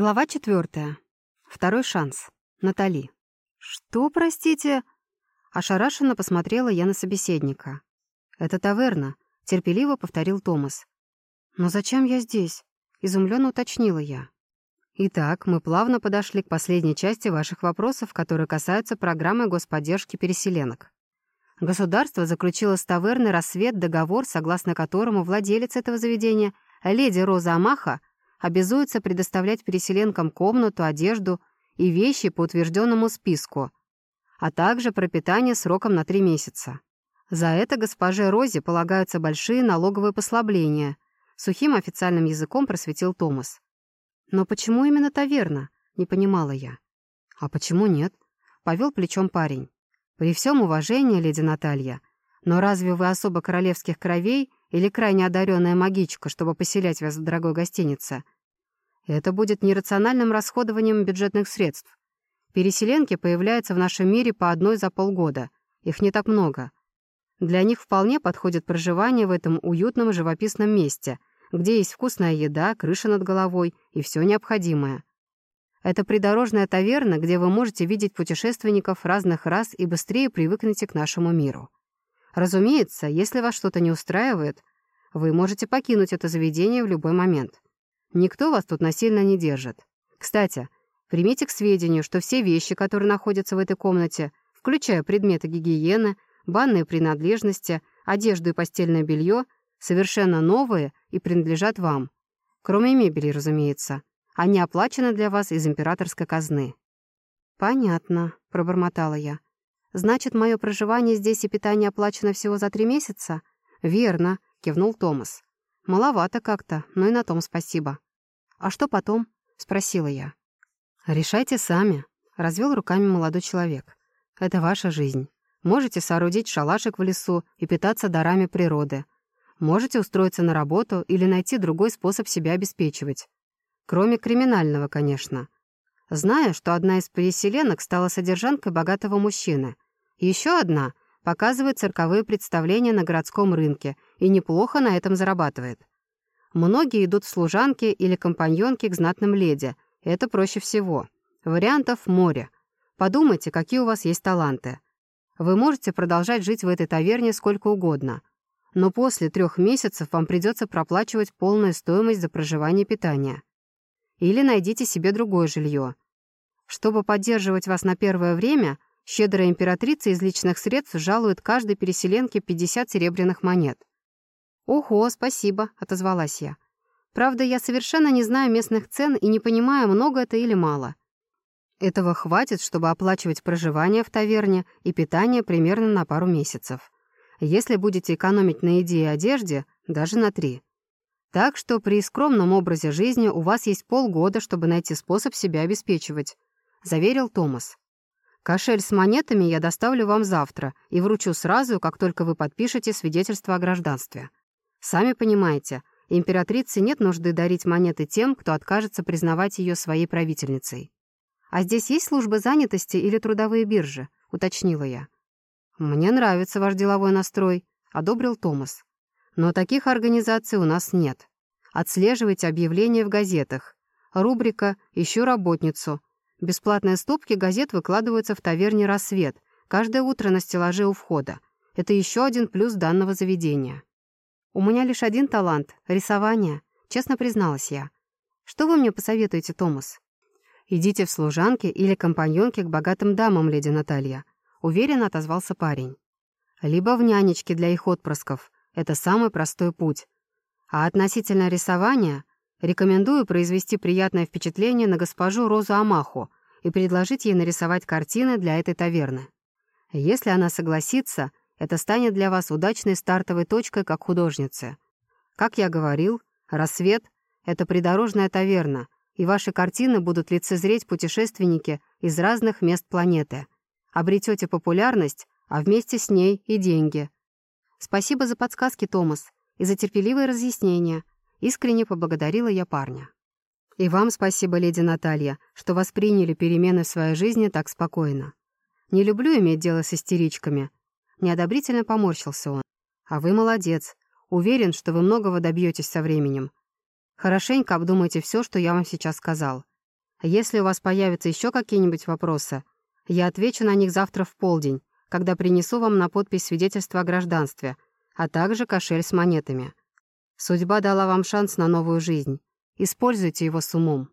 Глава четвертая. Второй шанс. Натали. «Что, простите?» Ошарашенно посмотрела я на собеседника. «Это таверна», — терпеливо повторил Томас. «Но зачем я здесь?» — изумленно уточнила я. Итак, мы плавно подошли к последней части ваших вопросов, которые касаются программы господдержки переселенок. Государство заключило с таверной «Рассвет» договор, согласно которому владелец этого заведения, леди Роза Амаха, обязуется предоставлять переселенкам комнату, одежду и вещи по утвержденному списку, а также пропитание сроком на три месяца. За это госпоже Розе полагаются большие налоговые послабления, сухим официальным языком просветил Томас. «Но почему именно таверна?» — не понимала я. «А почему нет?» — повел плечом парень. «При всем уважении, леди Наталья, но разве вы особо королевских кровей или крайне одаренная магичка, чтобы поселять вас в дорогой гостинице. Это будет нерациональным расходованием бюджетных средств. Переселенки появляются в нашем мире по одной за полгода. Их не так много. Для них вполне подходит проживание в этом уютном живописном месте, где есть вкусная еда, крыша над головой и все необходимое. Это придорожная таверна, где вы можете видеть путешественников разных рас и быстрее привыкнете к нашему миру. Разумеется, если вас что-то не устраивает, вы можете покинуть это заведение в любой момент. Никто вас тут насильно не держит. Кстати, примите к сведению, что все вещи, которые находятся в этой комнате, включая предметы гигиены, банные принадлежности, одежду и постельное белье, совершенно новые и принадлежат вам. Кроме мебели, разумеется. Они оплачены для вас из императорской казны. «Понятно», — пробормотала я. Значит, мое проживание здесь и питание оплачено всего за три месяца? Верно, кивнул Томас. Маловато как-то, но и на том спасибо. А что потом? Спросила я. Решайте сами, развел руками молодой человек. Это ваша жизнь. Можете соорудить шалашик в лесу и питаться дарами природы. Можете устроиться на работу или найти другой способ себя обеспечивать. Кроме криминального, конечно. Знаю, что одна из переселенок стала содержанкой богатого мужчины. Еще одна показывает цирковые представления на городском рынке и неплохо на этом зарабатывает. Многие идут в служанки или компаньонки к знатным леди. Это проще всего. Вариантов море. Подумайте, какие у вас есть таланты. Вы можете продолжать жить в этой таверне сколько угодно. Но после трех месяцев вам придется проплачивать полную стоимость за проживание и питание. Или найдите себе другое жилье. Чтобы поддерживать вас на первое время, щедрая императрица из личных средств жалует каждой переселенке 50 серебряных монет. «Ого, спасибо», — отозвалась я. «Правда, я совершенно не знаю местных цен и не понимаю, много это или мало. Этого хватит, чтобы оплачивать проживание в таверне и питание примерно на пару месяцев. Если будете экономить на еде и одежде, даже на три. Так что при скромном образе жизни у вас есть полгода, чтобы найти способ себя обеспечивать», — заверил Томас. «Кошель с монетами я доставлю вам завтра и вручу сразу, как только вы подпишете свидетельство о гражданстве. Сами понимаете, императрице нет нужды дарить монеты тем, кто откажется признавать ее своей правительницей. «А здесь есть службы занятости или трудовые биржи?» — уточнила я. «Мне нравится ваш деловой настрой», — одобрил Томас. Но таких организаций у нас нет. Отслеживайте объявления в газетах. Рубрика «Ищу работницу». Бесплатные стопки газет выкладываются в таверне «Рассвет» каждое утро на стеллаже у входа. Это еще один плюс данного заведения. У меня лишь один талант — рисование, честно призналась я. Что вы мне посоветуете, Томас? Идите в служанки или компаньонки к богатым дамам, леди Наталья. Уверенно отозвался парень. Либо в нянечки для их отпрысков — это самый простой путь. А относительно рисования рекомендую произвести приятное впечатление на госпожу Розу Амаху и предложить ей нарисовать картины для этой таверны. Если она согласится, это станет для вас удачной стартовой точкой как художницы. Как я говорил, «Рассвет» — это придорожная таверна, и ваши картины будут лицезреть путешественники из разных мест планеты. Обретете популярность, а вместе с ней и деньги — «Спасибо за подсказки, Томас, и за терпеливые разъяснения», — искренне поблагодарила я парня. «И вам спасибо, леди Наталья, что восприняли перемены в своей жизни так спокойно. Не люблю иметь дело с истеричками». Неодобрительно поморщился он. «А вы молодец. Уверен, что вы многого добьетесь со временем. Хорошенько обдумайте все, что я вам сейчас сказал. Если у вас появятся еще какие-нибудь вопросы, я отвечу на них завтра в полдень, когда принесу вам на подпись свидетельство о гражданстве, а также кошель с монетами. Судьба дала вам шанс на новую жизнь. Используйте его с умом.